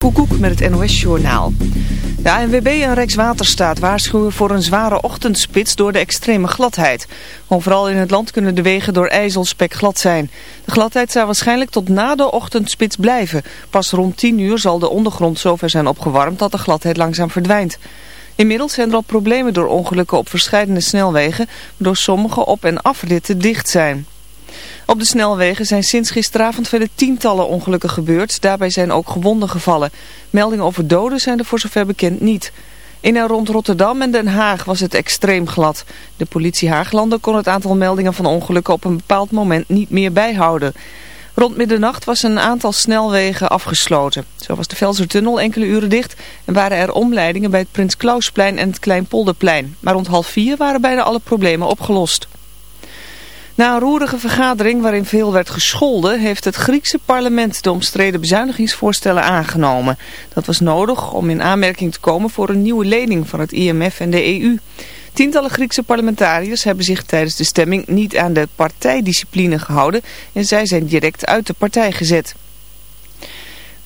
Koekoek met het NOS-journaal. De ANWB en Rijkswaterstaat waarschuwen voor een zware ochtendspits door de extreme gladheid. Overal in het land kunnen de wegen door ijzelspek glad zijn. De gladheid zou waarschijnlijk tot na de ochtendspits blijven. Pas rond 10 uur zal de ondergrond zover zijn opgewarmd dat de gladheid langzaam verdwijnt. Inmiddels zijn er al problemen door ongelukken op verschillende snelwegen, waardoor sommige op- en afritten dicht zijn. Op de snelwegen zijn sinds gisteravond vele tientallen ongelukken gebeurd. Daarbij zijn ook gewonden gevallen. Meldingen over doden zijn er voor zover bekend niet. In en rond Rotterdam en Den Haag was het extreem glad. De politie Haaglanden kon het aantal meldingen van ongelukken op een bepaald moment niet meer bijhouden. Rond middernacht was een aantal snelwegen afgesloten. Zo was de Velsertunnel enkele uren dicht en waren er omleidingen bij het Prins Klausplein en het Kleinpolderplein. Maar rond half vier waren bijna alle problemen opgelost. Na een roerige vergadering waarin veel werd gescholden, heeft het Griekse parlement de omstreden bezuinigingsvoorstellen aangenomen. Dat was nodig om in aanmerking te komen voor een nieuwe lening van het IMF en de EU. Tientallen Griekse parlementariërs hebben zich tijdens de stemming niet aan de partijdiscipline gehouden en zij zijn direct uit de partij gezet.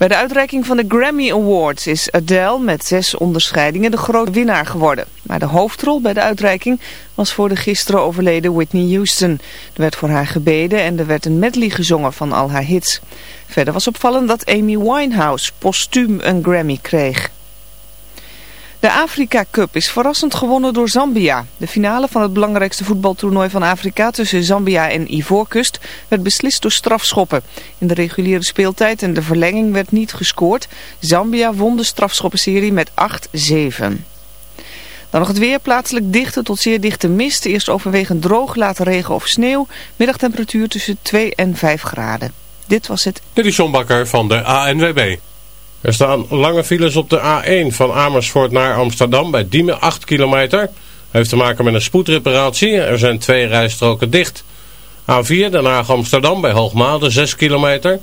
Bij de uitreiking van de Grammy Awards is Adele met zes onderscheidingen de grote winnaar geworden. Maar de hoofdrol bij de uitreiking was voor de gisteren overleden Whitney Houston. Er werd voor haar gebeden en er werd een medley gezongen van al haar hits. Verder was opvallend dat Amy Winehouse postuum een Grammy kreeg. De Afrika Cup is verrassend gewonnen door Zambia. De finale van het belangrijkste voetbaltoernooi van Afrika tussen Zambia en Ivoorkust werd beslist door strafschoppen. In de reguliere speeltijd en de verlenging werd niet gescoord. Zambia won de strafschoppenserie met 8-7. Dan nog het weer, plaatselijk dichte tot zeer dichte mist. Eerst overwegend droog, later regen of sneeuw. Middagtemperatuur tussen 2 en 5 graden. Dit was het. Dit is John Bakker van de ANWB. Er staan lange files op de A1 van Amersfoort naar Amsterdam bij Diemen 8 kilometer. Heeft te maken met een spoedreparatie. Er zijn twee rijstroken dicht. A4 Den Haag Amsterdam bij Hoogmaalde 6 kilometer.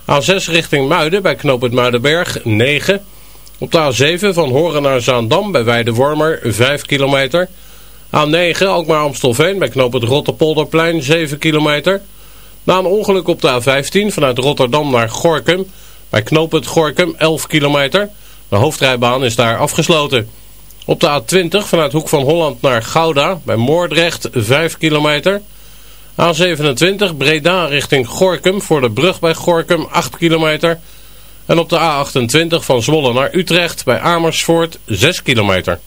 A6 richting Muiden bij knooppunt Muidenberg 9. Op de A7 van Horen naar Zaandam bij Weidewormer 5 kilometer. A9 ook maar Amstelveen bij knooppunt Rotterpolderplein 7 kilometer. Na een ongeluk op de A15 vanuit Rotterdam naar Gorkum... Bij knooppunt Gorkum 11 kilometer. De hoofdrijbaan is daar afgesloten. Op de A20 vanuit Hoek van Holland naar Gouda bij Moordrecht 5 kilometer. A27 Breda richting Gorkum voor de brug bij Gorkum 8 kilometer. En op de A28 van Zwolle naar Utrecht bij Amersfoort 6 kilometer.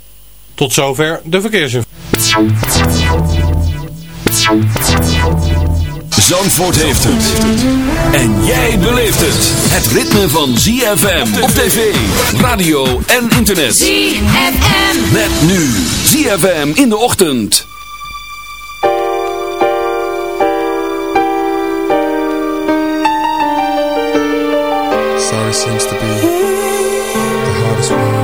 Tot zover de verkeersinformatie. Zandvoort heeft het. En jij beleeft het. Het ritme van ZFM op tv, radio en internet. ZFM. Met nu ZFM in de ochtend. Sorry seems to be the hardest word.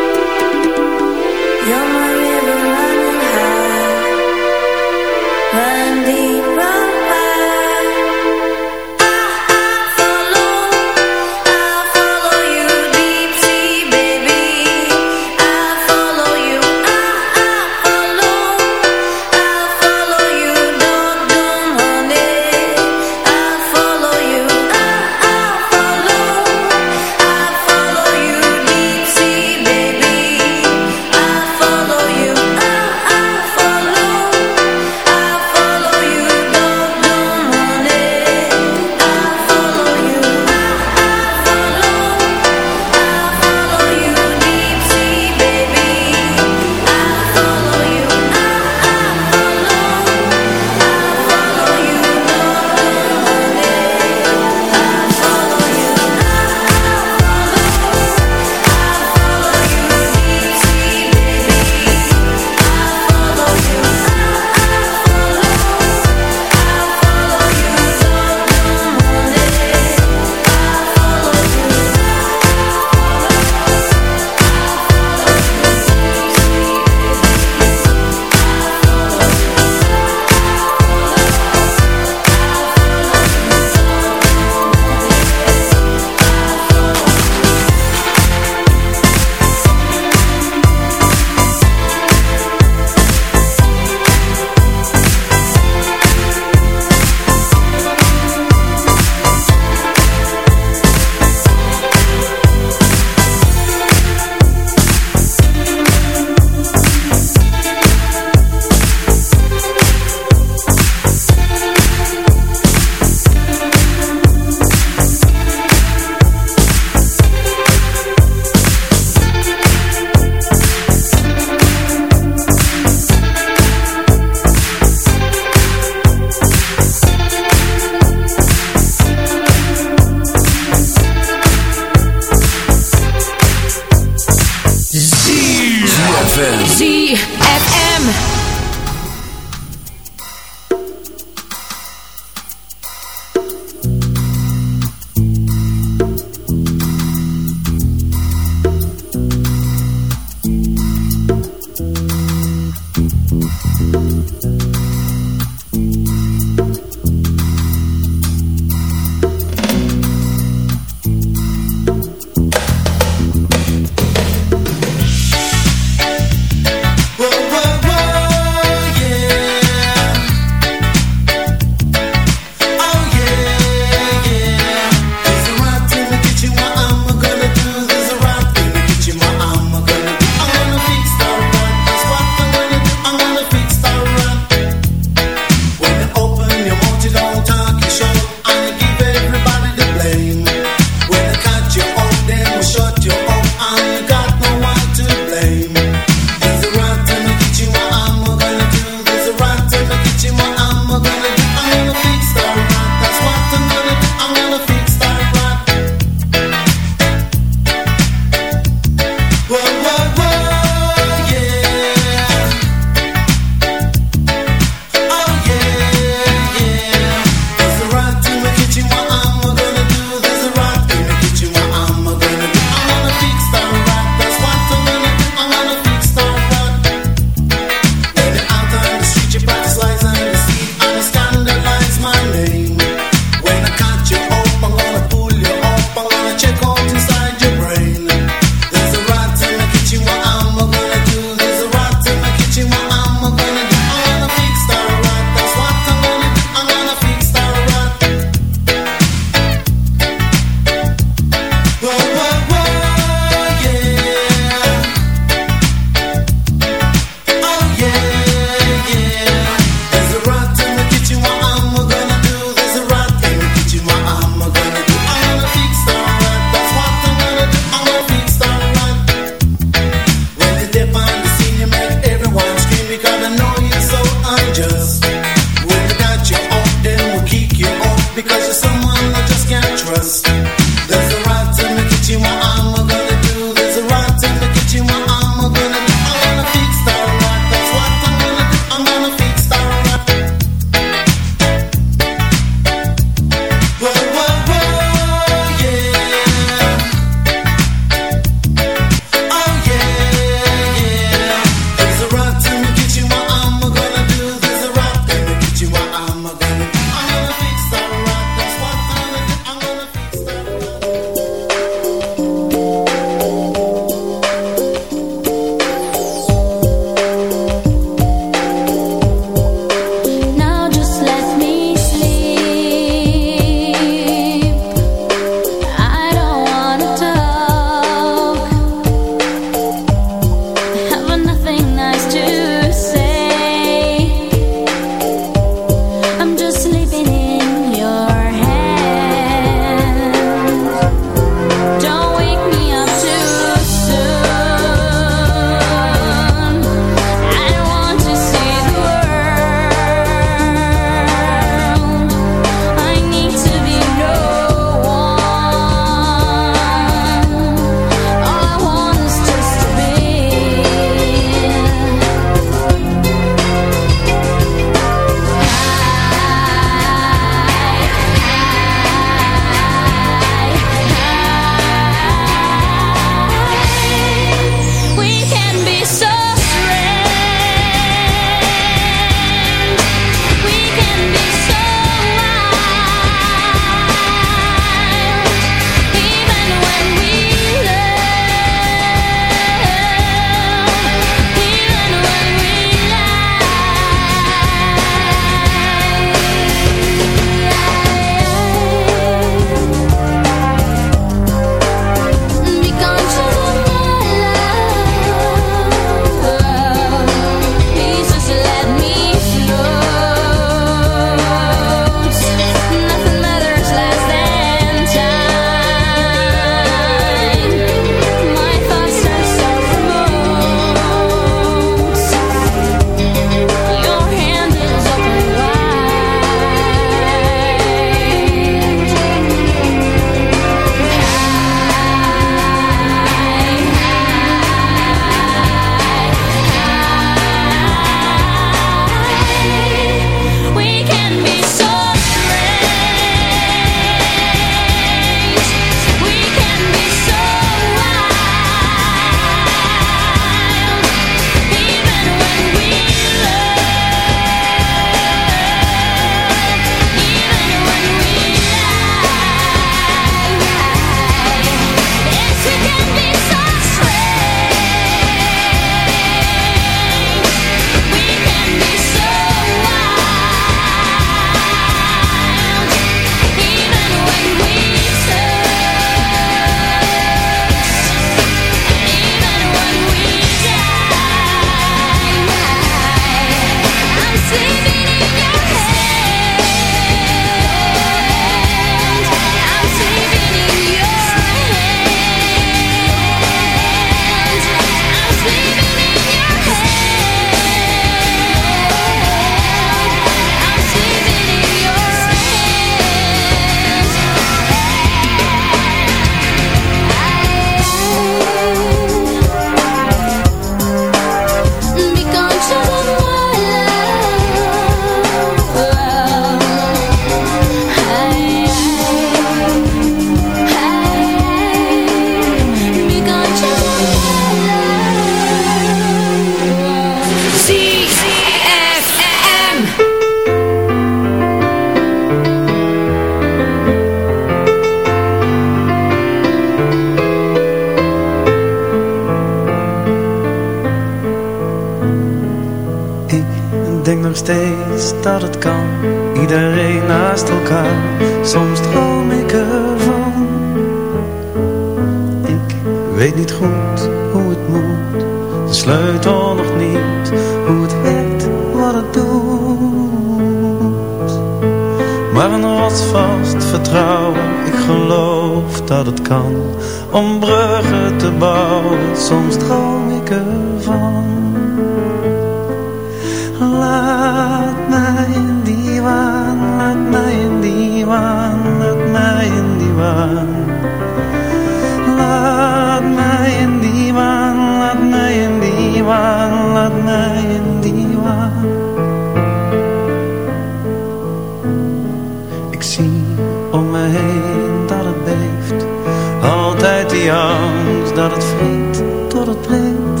angst dat het vriend tot het breekt.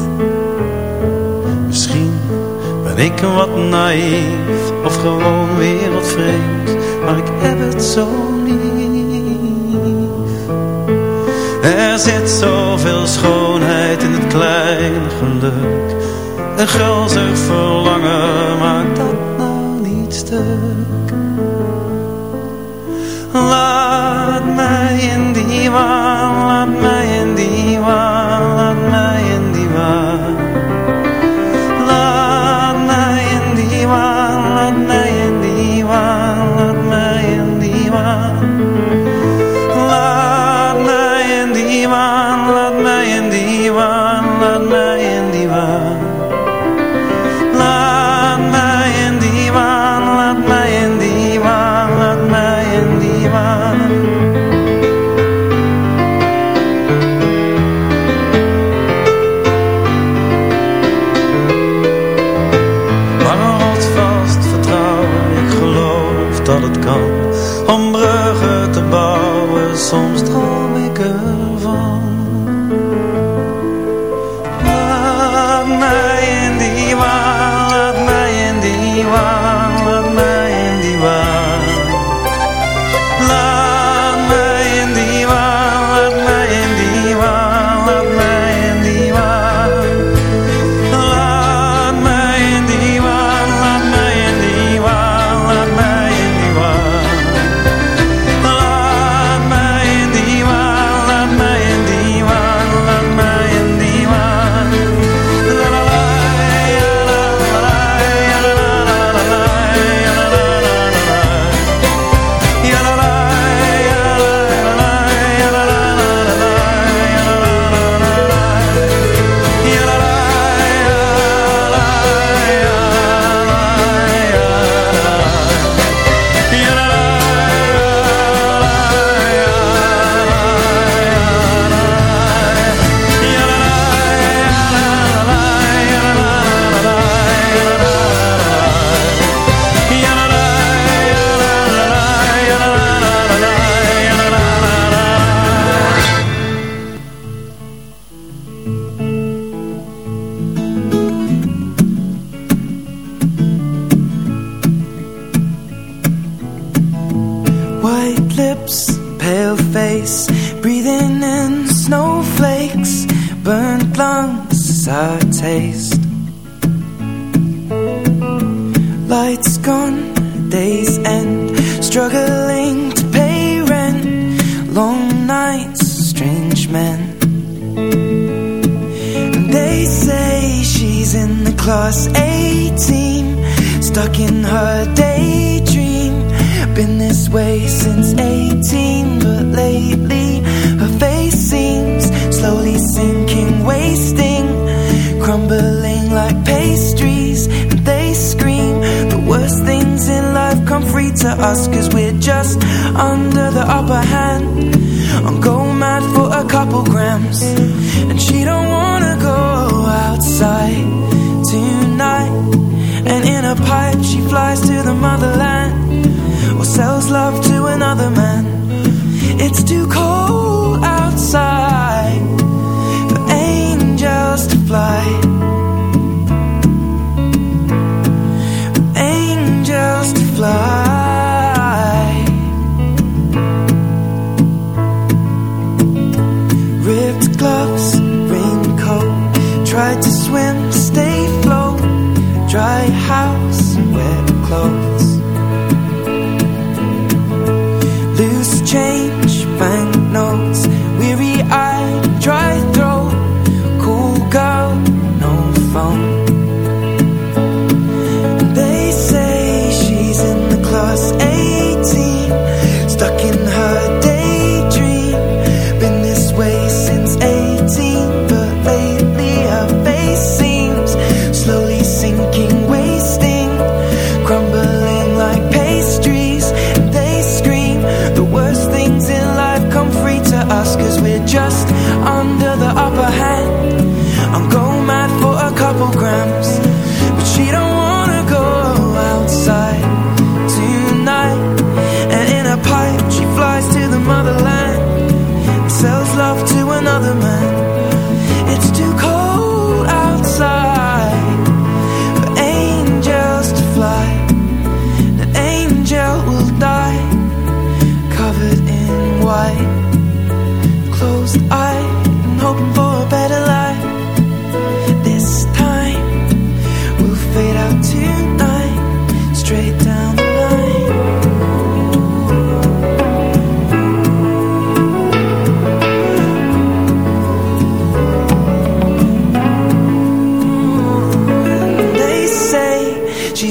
Misschien ben ik wat naïef of gewoon wereldvreemd, maar ik heb het zo lief. Er zit zoveel schoonheid in het kleine geluk. Een gulzig verlangen maakt dat nou niet stuk. Laat mij in die waan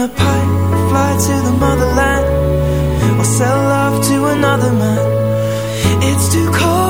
the pipe, fly to the motherland. Or sell love to another man. It's too cold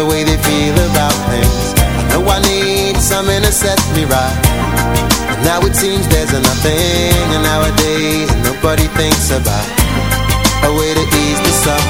the way they feel about things. I know I need something to set me right. And now it seems there's nothing And nowadays nobody thinks about A way to ease the suffering.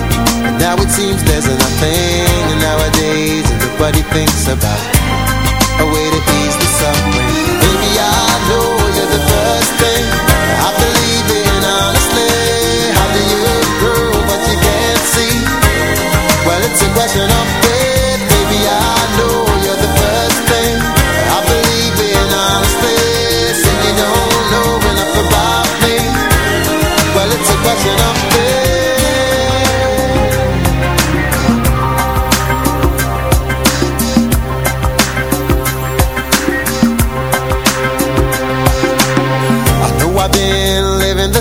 now it seems there's nothing And nowadays nobody thinks about A way to ease the suffering. Baby, I know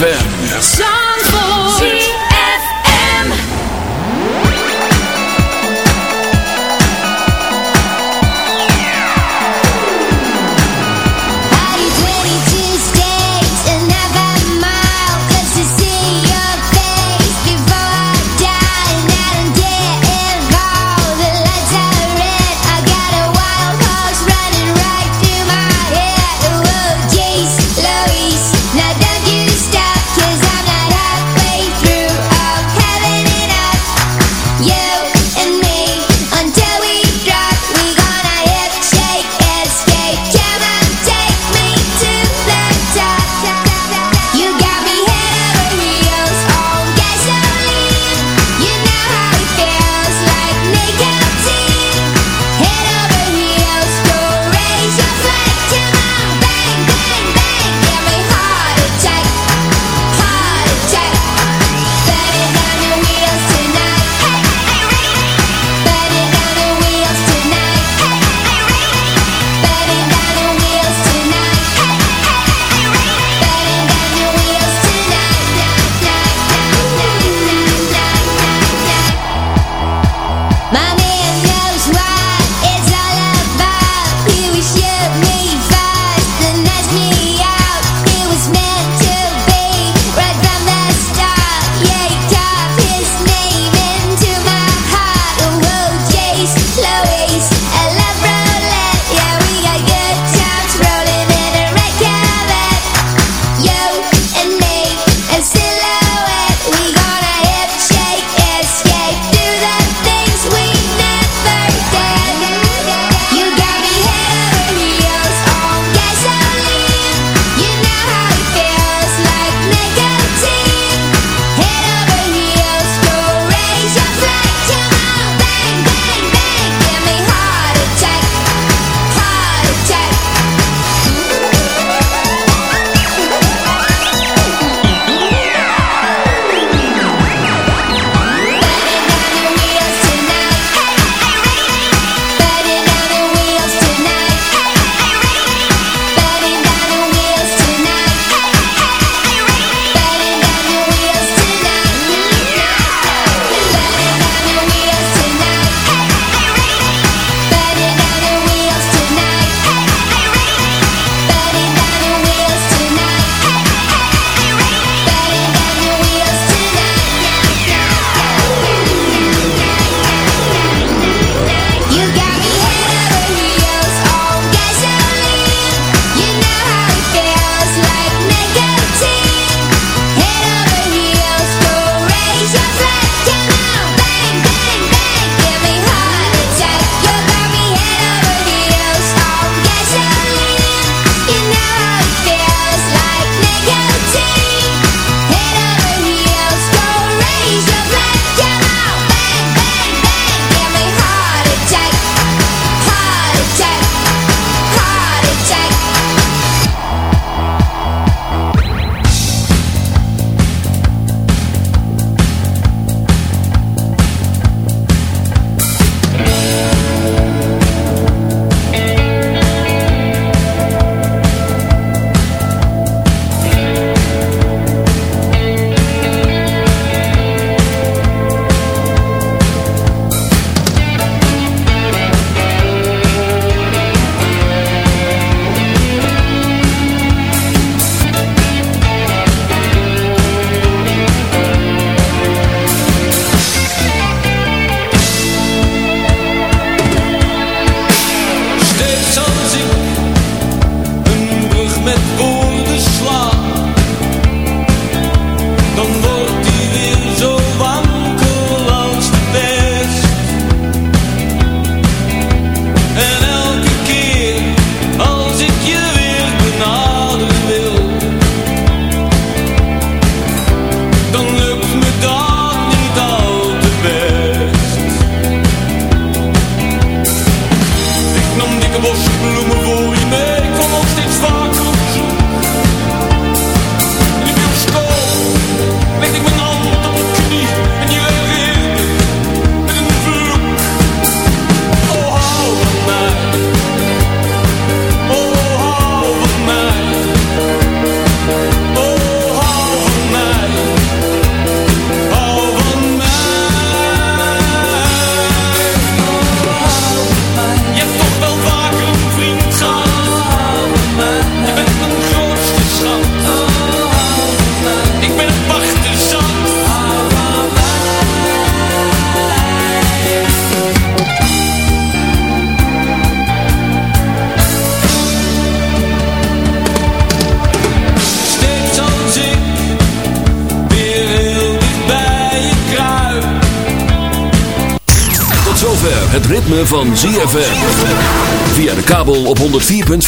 ZFM.